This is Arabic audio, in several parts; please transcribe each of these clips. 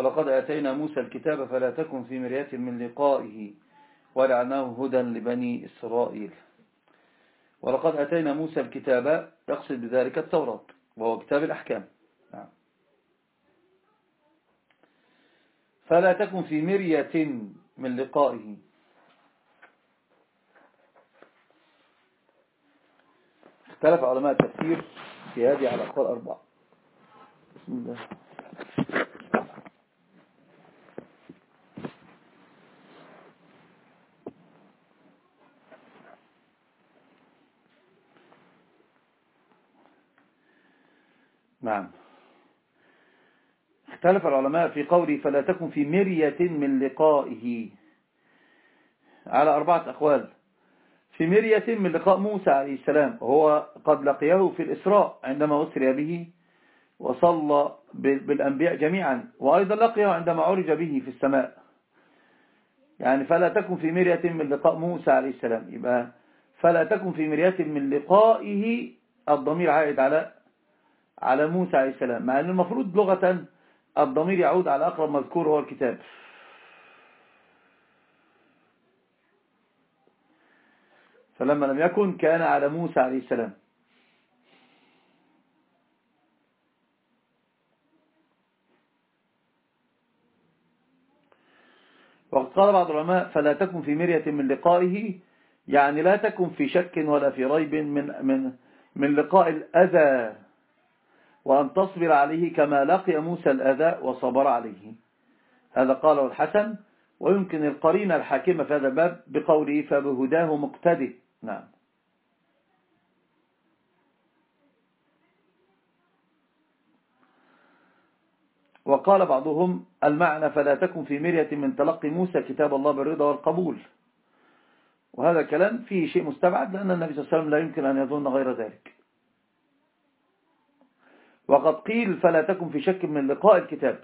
ولقد آتينا موسى الكتاب فلا تكن في مرية من لقائه ولعناه هدى لبني إسرائيل. ولقد أتينا موسى الكتاب يقصد بذلك التوراة وهو كتاب الأحكام. نعم. فلا تكن في مرية من لقائه. اختلف علماء التفسير في هذه على أقوال أربعة بسم الله. نعم. اختلف العلماء في قوله فلا تكن في مرية من لقائه. على أربعة أقوال. في مرية من لقاء موسى عليه السلام هو قد لقيه في الإسراء عندما أسري به وصلى بالأنبياء جميعا وأيضا لقيه عندما عرج به في السماء. يعني فلا تكن في مرية من لقاء موسى عليه السلام. يبقى فلا تكن في مرية من لقائه الضمير عائد على على موسى عليه السلام مع أن المفروض لغة الضمير يعود على أقرب مذكور هو الكتاب. فلما لم يكن كان على موسى عليه السلام. وقد قال بعض العلماء فلا تكن في مرية من لقائه يعني لا تكن في شك ولا في ريب من, من, من لقاء الأذى. وأن تصبر عليه كما لقي موسى الأذى وصبر عليه. هذا قاله الحسن ويمكن القرينة الحاكمة في هذا الباب بقوله فبهداه مقتدي نعم. وقال بعضهم المعنى فلا تكن في مرية من تلقي موسى كتاب الله بالرضا والقبول. وهذا كلام فيه شيء مستبعد لأن النبي صلى الله عليه وسلم لا يمكن أن يظن غير ذلك. وقد قيل فلا تكن في شك من لقاء الكتاب.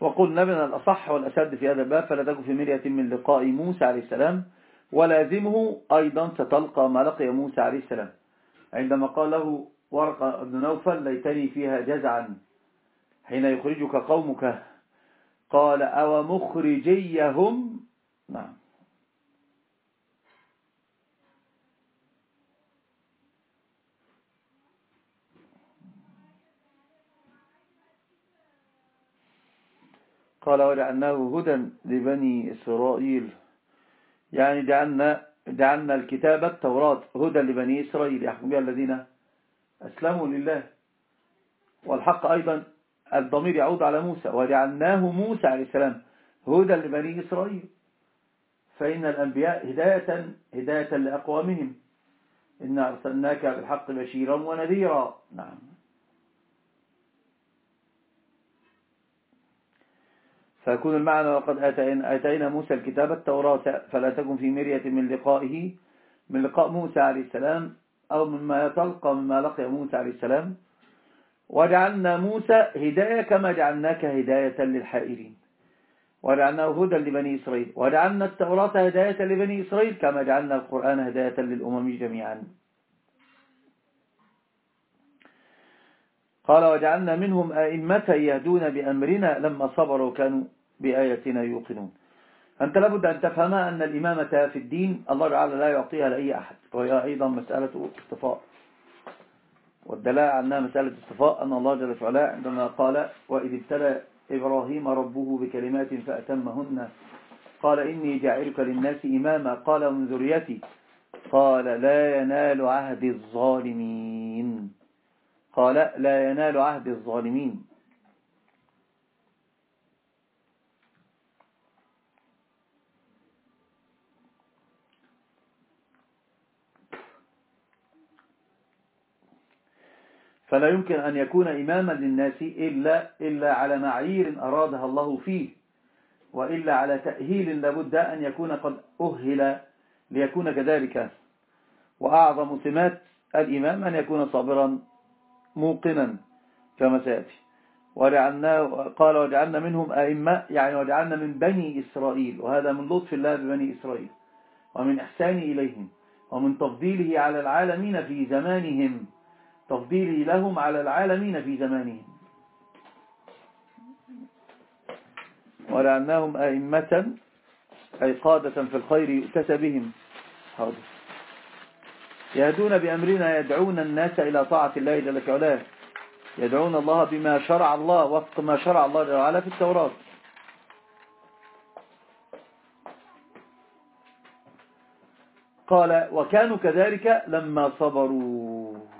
وقلنا من الأصح والأشد في هذا الباب فلا تكن في مرية من لقاء موسى عليه السلام ولازمه أيضا ستلقى ما لقي موسى عليه السلام. عندما قال له ورقة بن نوفل ليتني فيها جزعا حين يخرجك قومك قال أو مخرجيهم نعم. قال وجعلناه هدى لبني إسرائيل. يعني جعلنا, جعلنا الكتاب التوراة هدى لبني إسرائيل. يحكم بها الذين أسلموا لله. والحق أيضا الضمير يعود على موسى. وجعلناه موسى عليه السلام هدى لبني إسرائيل. فإن الأنبياء هداية هداية لأقوامهم. إنا أرسلناك بالحق بشيرا ونذيرا. نعم. فيكون المعنى وقد أتينا موسى الكتاب التوراة فلا تكن في مرية من لقائه من لقاء موسى عليه السلام أو مما يتلقى مما لقي موسى عليه السلام. وجعلنا موسى هداية كما جعلناك هداية للحائرين. وجعلناه هدى لبني إسرائيل. وجعلنا التوراة هداية لبني إسرائيل كما جعلنا القرآن هداية للأمم جميعا. قال وجعلنا منهم أئمة يهدون بأمرنا لما صبروا كانوا بآياتنا يوقنون. أنت لابد أن تفهم أن الإمامة في الدين الله تعالى لا يعطيها لأي أحد. وهي أيضا مسألة اصطفاء والدلاء عنها مسألة اصطفاء أن الله جل وعلا عندما قال وإذ ابتلى إبراهيم ربه بكلمات فأتمهن قال إني جاعلك للناس إماما قال من ذريتي. قال لا ينال عهد الظالمين. قال لا ينال عهد الظالمين. فلا يمكن أن يكون إماما للناس إلا, إلا على معايير أرادها الله فيه وإلا على تأهيل لابد أن يكون قد أهل ليكون كذلك. وأعظم سمات الإمام أن يكون صابرا موقنا كما سيأتي. وجعلنا قال وجعلنا منهم أئمة يعني وجعلنا من بني إسرائيل وهذا من لطف الله ببني إسرائيل ومن إحسانه إليهم ومن تفضيله على العالمين في زمانهم. تفضيلي لهم على العالمين في زمانهم. ولأنهم أئمة أي قادة في الخير يؤتسى بهم. حاضر يهدون بأمرنا يدعون الناس إلى طاعة الله جل وعلا. يدعون الله بما شرع الله وفق ما شرع الله جل وعلا في التوراة. قال وكانوا كذلك لما صبروا.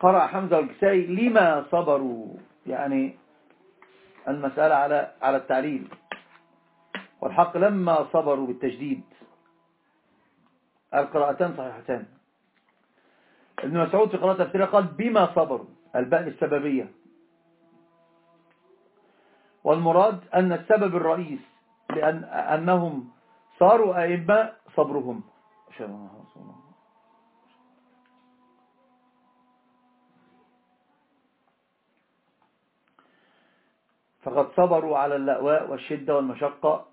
قرأ حمزة والكسائي لما صبروا؟ يعني المسألة على على التعليل. والحق لما صبروا بالتجديد. القراءتان صحيحتان. ابن مسعود في قراءة تفسيره قال بما صبروا الباء السببية. والمراد أن السبب الرئيس لأن أنهم صاروا أئمة صبرهم. فقد صبروا على اللأواء والشدة والمشقة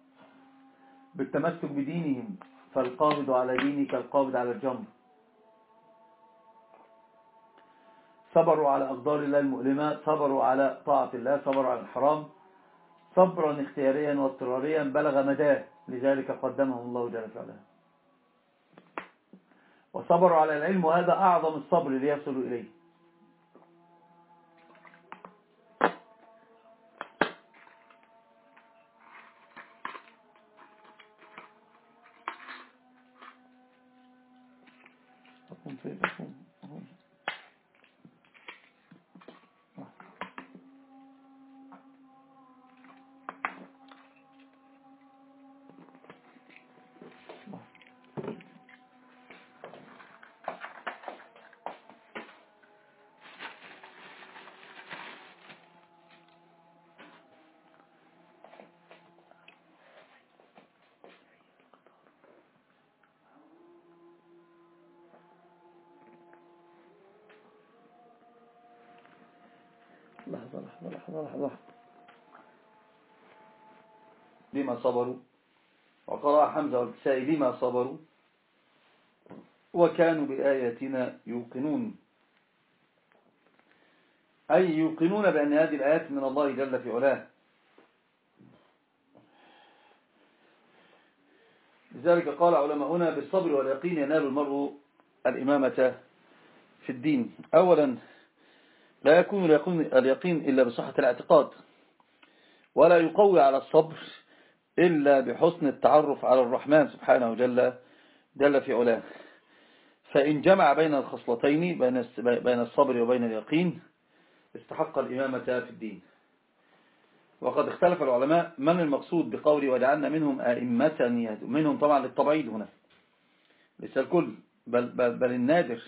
بالتمسك بدينهم فالقابض على دينك القابض على الجمر. صبروا على أقدار الله المؤلمة صبروا على طاعة الله صبروا على الحرام. صبرا اختياريا واضطراريا بلغ مداه لذلك قدمه الله جل وعلا. وصبروا على العلم وهذا أعظم الصبر ليصلوا إليه. لحظة لحظة لحظة لحظة لما صبروا؟ وقرأ حمزة والكسائي لما صبروا؟ وكانوا بآياتنا يوقنون. أي يوقنون بأن هذه الآيات من الله جل في علاه. لذلك قال علماؤنا بالصبر واليقين ينال المرء الإمامة في الدين. أولا لا يكون اليقين إلا بصحة الاعتقاد ولا يقوي على الصبر إلا بحسن التعرف على الرحمن سبحانه جل, جل في علاه. فإن جمع بين الخصلتين بين الصبر وبين اليقين استحق الإمامة في الدين. وقد اختلف العلماء من المقصود بقولي وجعلنا منهم أئمة منهم طبعا للتبعيد هنا. ليس الكل بل, بل, بل النادر.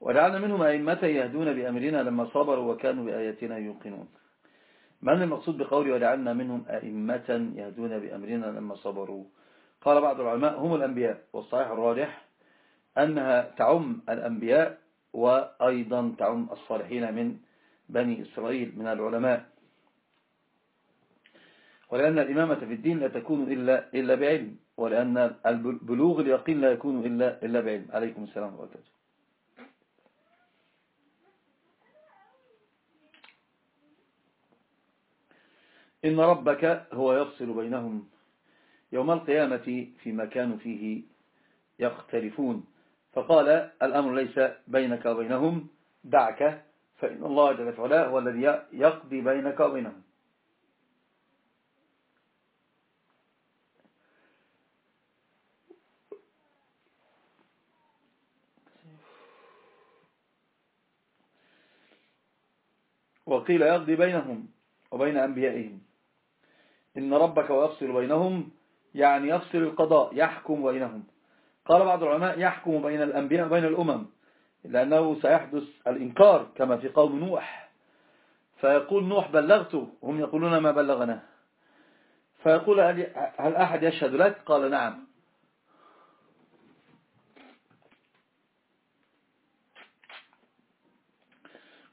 وجعلنا منهم أئمة يهدون بأمرنا لما صبروا وكانوا بآياتنا يوقنون. من المقصود بقولي وجعلنا منهم أئمة يهدون بأمرنا لما صبروا؟ قال بعض العلماء هم الأنبياء والصحيح الراجح أنها تعم الأنبياء وأيضا تعم الصالحين من بني إسرائيل من العلماء. ولأن الإمامة في الدين لا تكون إلا, إلا بعلم ولأن البلوغ اليقين لا يكون إلا, إلا بعلم. عليكم السلام وبركاته إن ربك هو يفصل بينهم. يوم القيامة فيما كانوا فيه يختلفون. فقال الأمر ليس بينك وبينهم. دعك فإن الله جل وعلا هو الذي يقضي بينك وبينهم. وقيل يقضي بينهم وبين أنبيائهم. إن ربك ويفصل بينهم يعني يفصل القضاء يحكم بينهم. قال بعض العلماء يحكم بين الأنبياء وبين الأمم لأنه سيحدث الإنكار كما في قوم نوح. فيقول نوح بلغته هم يقولون ما بلغنا. فيقول هل أحد يشهد لك؟ قال نعم.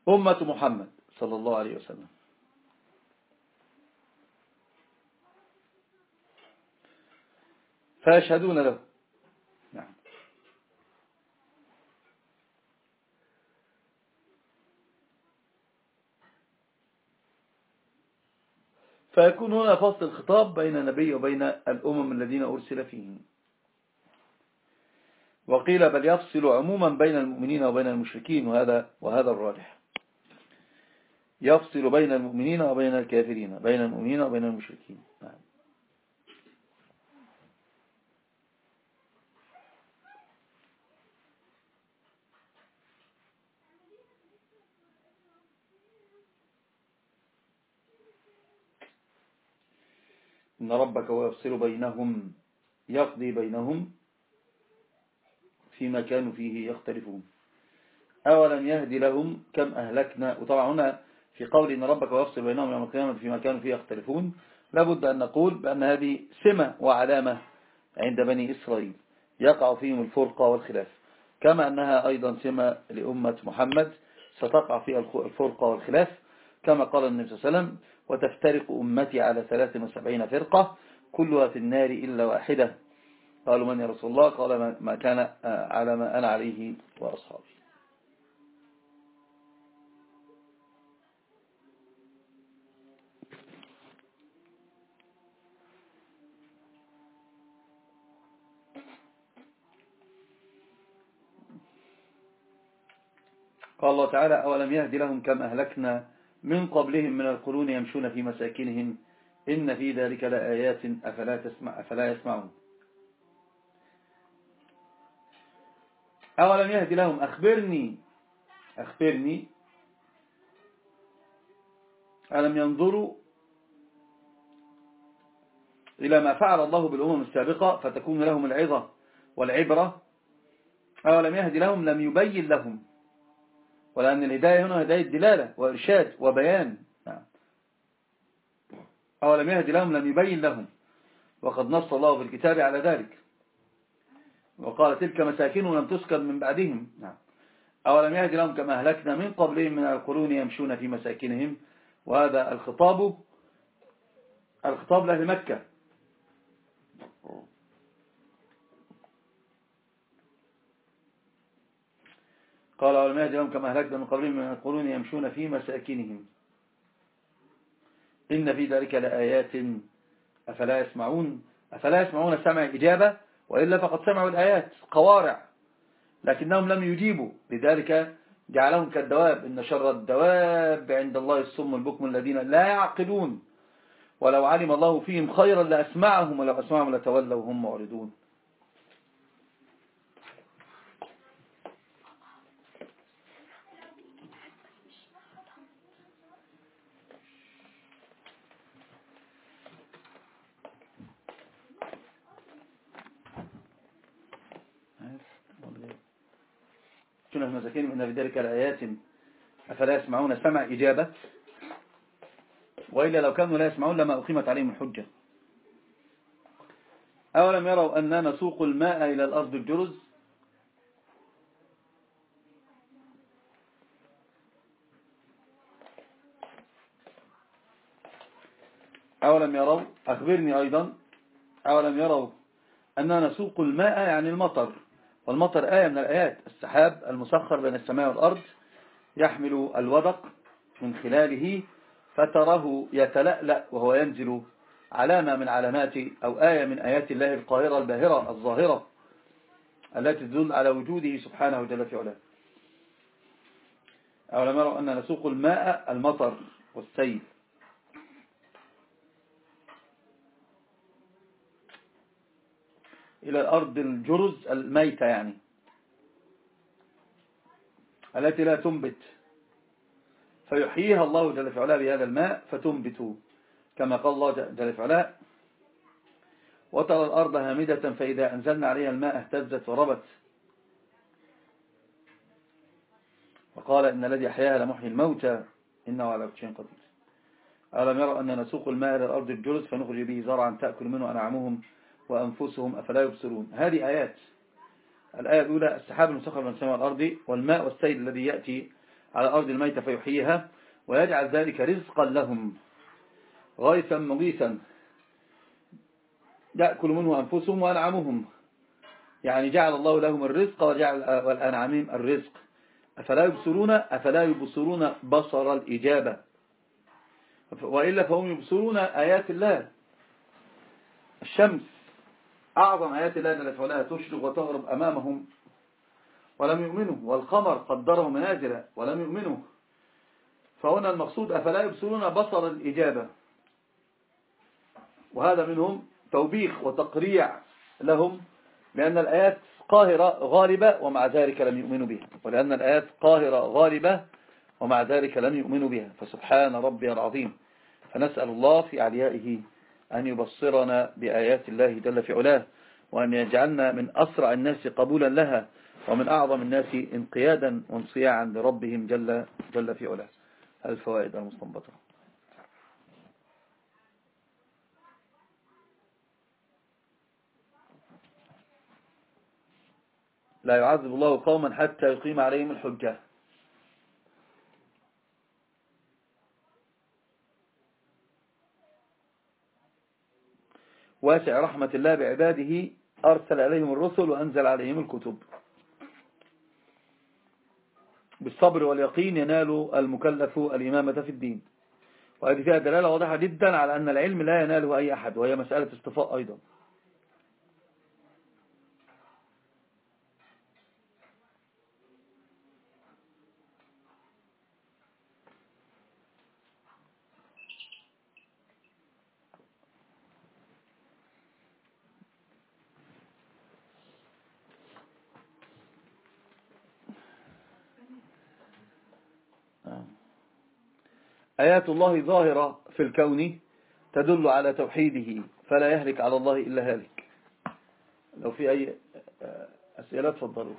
أمة محمد صلى الله عليه وسلم. فيشهدون له. نعم. فيكون هنا فصل الخطاب بين النبي وبين الأمم الذين أرسل فيهم. وقيل بل يفصل عموما بين المؤمنين وبين المشركين وهذا, وهذا الراجح. يفصل بين المؤمنين وبين الكافرين بين المؤمنين وبين المشركين. نعم. إن ربك ويفصل بينهم يقضي بينهم فيما كانوا فيه يختلفون. أولم يهدي لهم كم أهلكنا؟ وطبعا هنا في قول إن ربك ويفصل بينهم يوم القيامة فيما كانوا فيه يختلفون لابد أن نقول بأن هذه سمة وعلامة عند بني إسرائيل يقع فيهم الفرقة والخلاف. كما أنها أيضا سمة لأمة محمد ستقع فيها الفرقة والخلاف. كما قال النبي صلى الله عليه وسلم وتفترق أمتي على 73 فرقة كلها في النار إلا واحدة. قالوا من يا رسول الله؟ قال ما كان على ما أنا عليه وأصحابي. قال الله تعالى أولم يهدي لهم كم أهلكنا من قبلهم من القرون يمشون في مساكنهم إن في ذلك لآيات أفلا, تسمع أفلا يسمعون. أولم يهدي لهم؟ أخبرني. أخبرني. ألم ينظروا إلى ما فعل الله بالأمم السابقة فتكون لهم العظة والعبرة؟ أولم يهدي لهم؟ لم يبين لهم. ولأن الهداية هنا هداية دلالة وإرشاد وبيان. نعم. أولم يهدي لهم لم يبين لهم. وقد نص الله في الكتاب على ذلك. وقال تلك مساكن لم تسكن من بعدهم. نعم. أولم يهدي لهم كما أهلكنا من قبلهم من القرون يمشون في مساكنهم. وهذا الخطاب الخطاب لأهل مكة. قال أولم يهدي لهم كما أهلكنا من قبلهم من القرون يمشون في مساكنهم. إن في ذلك لآيات. أفلا يسمعون؟ أفلا يسمعون سمع إجابة وإلا فقد سمعوا الآيات قوارع. لكنهم لم يجيبوا. لذلك جعلهم كالدواب. إن شر الدواب عند الله السم البكم الذين لا يعقلون. ولو علم الله فيهم خيرا لأسمعهم ولو أسمعهم لتولوا وهم معرضون. سنة المساكين إن في ذلك الآيات أفلا يسمعون سمع إجابة؟ وإلا لو كانوا لا يسمعون لما أقيمت عليهم الحجة. أولم يروا أننا نسوق الماء إلى الأرض الجرز أولم يروا؟ أخبرني أيضا. أولم يروا أننا نسوق الماء يعني المطر. والمطر آية من الآيات. السحاب المسخر بين السماء والأرض يحمل الودق من خلاله فتراه يتلألأ وهو ينزل علامة من علامات أو آية من آيات الله القاهرة الباهرة الظاهرة التي تدل على وجوده سبحانه جل في علاه. أولم يروا أن نسوق الماء المطر والسيل. إلى الأرض الجرز الميتة يعني التي لا تنبت. فيحييها الله جل في علاه بهذا الماء فتنبت كما قال الله جل في علاه وترى الأرض هامدة فإذا أنزلنا عليها الماء اهتزت وربت. وقال إن الذي أحياها لمحيي الموتى إنه على كل شيء قدير. ألم يرى أن نسوق الماء إلى الأرض الجرز فنخرج به زرعا تأكل منه أنعامهم وأنفسهم أفلا يبصرون. هذه آيات. الآية الأولى السحاب المسخر من السماء والأرض والماء والسيل الذي يأتي على الأرض الميتة فيحييها ويجعل ذلك رزقا لهم. غيثا مغيثا. يأكل منه أنفسهم وأنعمهم. يعني جعل الله لهم الرزق وجعل والأنعمهم الرزق. أفلا يبصرون؟ أفلا يبصرون بصر الإجابة. وإلا فهم يبصرون آيات الله. الشمس. أعظم آيات الله التي فعلها تشرق وتغرب أمامهم. ولم يؤمنوا والقمر قدره منازل ولم يؤمنوا. فهنا المقصود أفلا يبصرون بصر الإجابة؟ وهذا منهم توبيخ وتقريع لهم لأن الآيات قاهرة غالبة ومع ذلك لم يؤمنوا بها. ولأن الآيات قاهرة غالبة ومع ذلك لم يؤمنوا بها. فسبحان ربي العظيم. فنسأل الله في عليائه أن يبصرنا بآيات الله جل في علاه وأن يجعلنا من أسرع الناس قبولا لها ومن أعظم الناس انقيادا وانصياعا لربهم جل, جل في علاه. الفوائد المستنبطة. لا يعذب الله قوما حتى يقيم عليهم الحجة. واسع رحمة الله بعباده أرسل عليهم الرسل وأنزل عليهم الكتب. بالصبر واليقين ينال المكلف الإمامة في الدين. وهذه فيها دلالة واضحة جدا على أن العلم لا يناله أي أحد وهي مسألة اصطفاء أيضا. آيات الله ظاهرة في الكون تدل على توحيده فلا يهلك على الله إلا هالك. لو في أي أسئلة تفضلوا.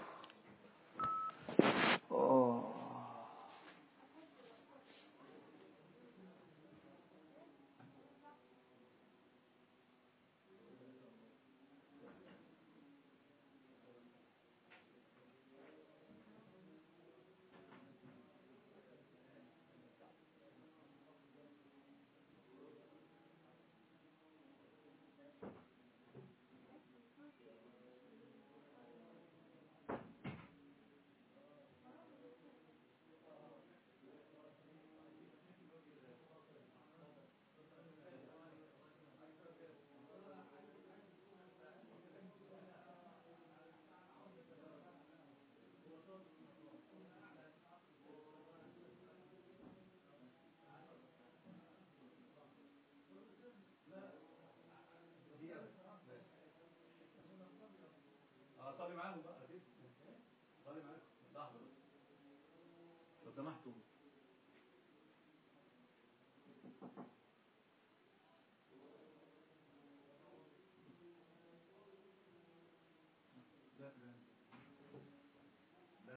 لو